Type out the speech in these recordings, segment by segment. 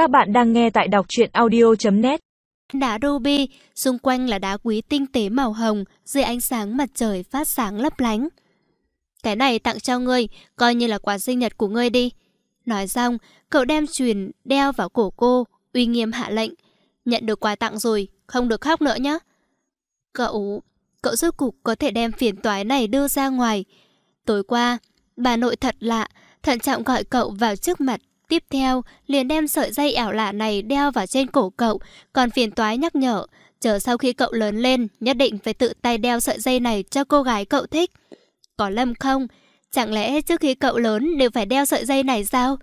Các bạn đang nghe tại đọc truyện audio.net Đá ruby, xung quanh là đá quý tinh tế màu hồng, dưới ánh sáng mặt trời phát sáng lấp lánh. Cái này tặng cho ngươi, coi như là quà sinh nhật của ngươi đi. Nói xong, cậu đem chuyền đeo vào cổ cô, uy nghiêm hạ lệnh. Nhận được quà tặng rồi, không được khóc nữa nhé. Cậu, cậu rốt cục có thể đem phiền toái này đưa ra ngoài. Tối qua, bà nội thật lạ, thận trọng gọi cậu vào trước mặt. Tiếp theo, liền đem sợi dây ảo lạ này đeo vào trên cổ cậu, còn phiền toái nhắc nhở. Chờ sau khi cậu lớn lên, nhất định phải tự tay đeo sợi dây này cho cô gái cậu thích. Có lâm không? Chẳng lẽ trước khi cậu lớn đều phải đeo sợi dây này sao?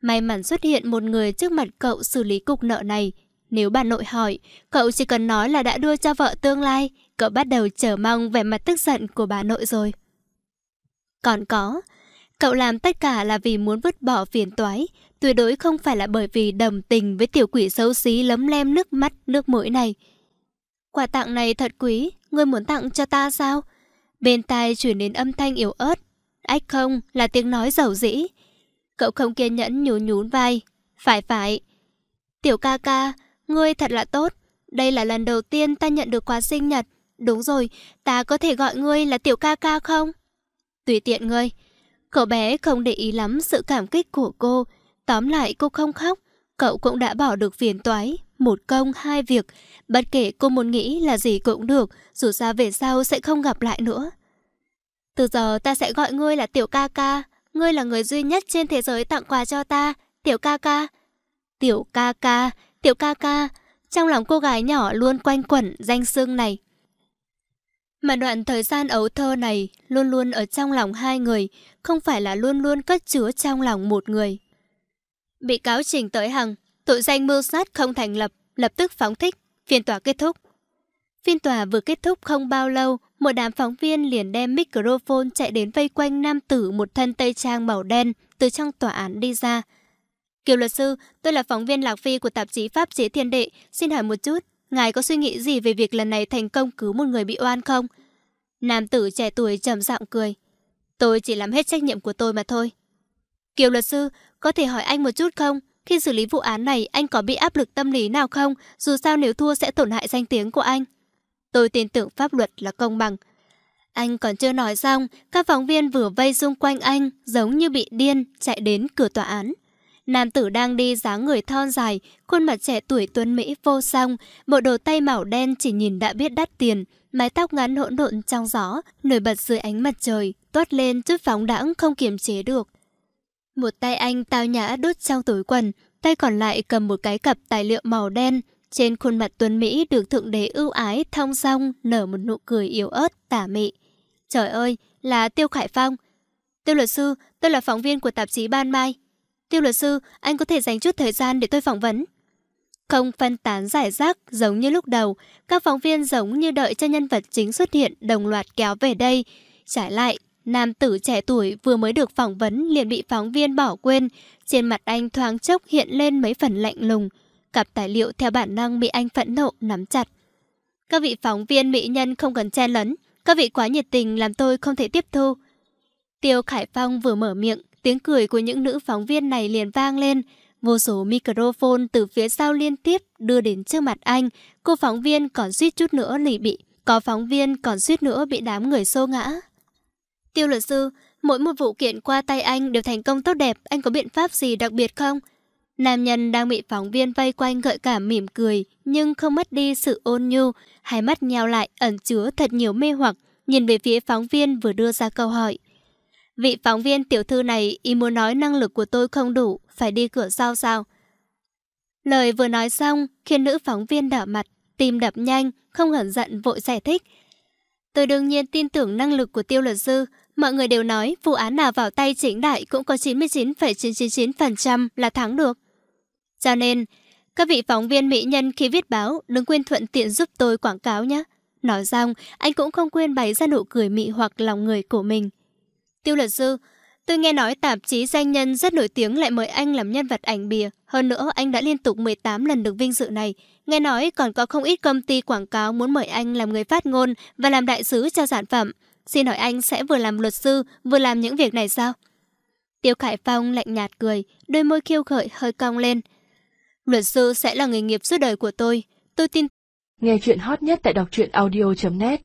May mắn xuất hiện một người trước mặt cậu xử lý cục nợ này. Nếu bà nội hỏi, cậu chỉ cần nói là đã đưa cho vợ tương lai, cậu bắt đầu chờ mong vẻ mặt tức giận của bà nội rồi. Còn có, cậu làm tất cả là vì muốn vứt bỏ phiền toái, tuyệt đối không phải là bởi vì đồng tình với tiểu quỷ xấu xí lấm lem nước mắt, nước mũi này. Quà tặng này thật quý, ngươi muốn tặng cho ta sao? Bên tai chuyển đến âm thanh yếu ớt. Ách không, là tiếng nói dầu dĩ. Cậu không kiên nhẫn nhún nhún vai. Phải phải. Tiểu ca ca, ngươi thật là tốt. Đây là lần đầu tiên ta nhận được quà sinh nhật. Đúng rồi, ta có thể gọi ngươi là tiểu ca ca không? Tùy tiện ngươi. Cậu bé không để ý lắm sự cảm kích của cô. Tóm lại cô không khóc. Cậu cũng đã bỏ được phiền toái. Một công, hai việc. Bất kể cô muốn nghĩ là gì cũng được. Dù sao về sau sẽ không gặp lại nữa. Từ giờ ta sẽ gọi ngươi là tiểu ca ca. Ngươi là người duy nhất trên thế giới tặng quà cho ta. Tiểu ca ca. Tiểu ca ca, tiểu ca ca. Trong lòng cô gái nhỏ luôn quanh quẩn danh xương này. Mà đoạn thời gian ấu thơ này luôn luôn ở trong lòng hai người, không phải là luôn luôn cất chứa trong lòng một người. Bị cáo trình tới hằng, tội danh mưu sát không thành lập, lập tức phóng thích, phiên tòa kết thúc. Phiên tòa vừa kết thúc không bao lâu, một đám phóng viên liền đem microphone chạy đến vây quanh nam tử một thân tây trang màu đen từ trong tòa án đi ra. Kiều luật sư, tôi là phóng viên Lạc Phi của tạp chí Pháp chế Thiên Đệ, xin hỏi một chút, ngài có suy nghĩ gì về việc lần này thành công cứu một người bị oan không? Nam tử trẻ tuổi trầm giọng cười. Tôi chỉ làm hết trách nhiệm của tôi mà thôi. Kiều luật sư, có thể hỏi anh một chút không? Khi xử lý vụ án này, anh có bị áp lực tâm lý nào không? Dù sao nếu thua sẽ tổn hại danh tiếng của anh. Tôi tin tưởng pháp luật là công bằng. Anh còn chưa nói xong, các phóng viên vừa vây xung quanh anh, giống như bị điên, chạy đến cửa tòa án. Nam tử đang đi dáng người thon dài, khuôn mặt trẻ tuổi tuấn Mỹ vô song, bộ đồ tay màu đen chỉ nhìn đã biết đắt tiền, mái tóc ngắn hỗn độn trong gió, nổi bật dưới ánh mặt trời, toát lên chút phóng đãng không kiềm chế được. Một tay anh tao nhã đút trong túi quần, tay còn lại cầm một cái cặp tài liệu màu đen. Trên khuôn mặt tuấn Mỹ được thượng đế ưu ái, thong song, nở một nụ cười yếu ớt, tả mị. Trời ơi, là Tiêu Khải Phong. Tiêu luật sư, tôi là phóng viên của tạp chí Ban Mai. Tiêu luật sư, anh có thể dành chút thời gian để tôi phỏng vấn. Không phân tán giải rác giống như lúc đầu, các phóng viên giống như đợi cho nhân vật chính xuất hiện đồng loạt kéo về đây. Trái lại, nam tử trẻ tuổi vừa mới được phỏng vấn liền bị phóng viên bỏ quên. Trên mặt anh thoáng chốc hiện lên mấy phần lạnh lùng. Cặp tài liệu theo bản năng bị anh phẫn nộ nắm chặt. Các vị phóng viên mỹ nhân không cần chen lấn. Các vị quá nhiệt tình làm tôi không thể tiếp thu. Tiêu Khải Phong vừa mở miệng, tiếng cười của những nữ phóng viên này liền vang lên. Vô số microphone từ phía sau liên tiếp đưa đến trước mặt anh. Cô phóng viên còn suýt chút nữa lì bị. Có phóng viên còn suýt nữa bị đám người xô ngã. Tiêu luật sư, mỗi một vụ kiện qua tay anh đều thành công tốt đẹp. Anh có biện pháp gì đặc biệt không? Nam nhân đang bị phóng viên vây quanh gợi cảm mỉm cười, nhưng không mất đi sự ôn nhu. Hai mắt nheo lại ẩn chứa thật nhiều mê hoặc, nhìn về phía phóng viên vừa đưa ra câu hỏi. Vị phóng viên tiểu thư này ý muốn nói năng lực của tôi không đủ, phải đi cửa sau sao? Lời vừa nói xong, khiến nữ phóng viên đỏ mặt, tim đập nhanh, không hẩn giận vội giải thích. Tôi đương nhiên tin tưởng năng lực của tiêu luật sư. Mọi người đều nói vụ án nào vào tay chính đại cũng có 99,999% là thắng được. Cho nên, các vị phóng viên mỹ nhân khi viết báo đừng quên thuận tiện giúp tôi quảng cáo nhé. Nói xong, anh cũng không quên bày ra nụ cười mị hoặc lòng người của mình. Tiêu luật sư, tôi nghe nói tạp chí danh nhân rất nổi tiếng lại mời anh làm nhân vật ảnh bìa. Hơn nữa, anh đã liên tục 18 lần được vinh dự này. Nghe nói còn có không ít công ty quảng cáo muốn mời anh làm người phát ngôn và làm đại sứ cho sản phẩm. Xin hỏi anh sẽ vừa làm luật sư, vừa làm những việc này sao? Tiêu Khải Phong lạnh nhạt cười, đôi môi khiêu khởi hơi cong lên. Luật sư sẽ là nghề nghiệp suốt đời của tôi. Tôi tin. Nghe chuyện hot nhất tại đọc truyện audio.net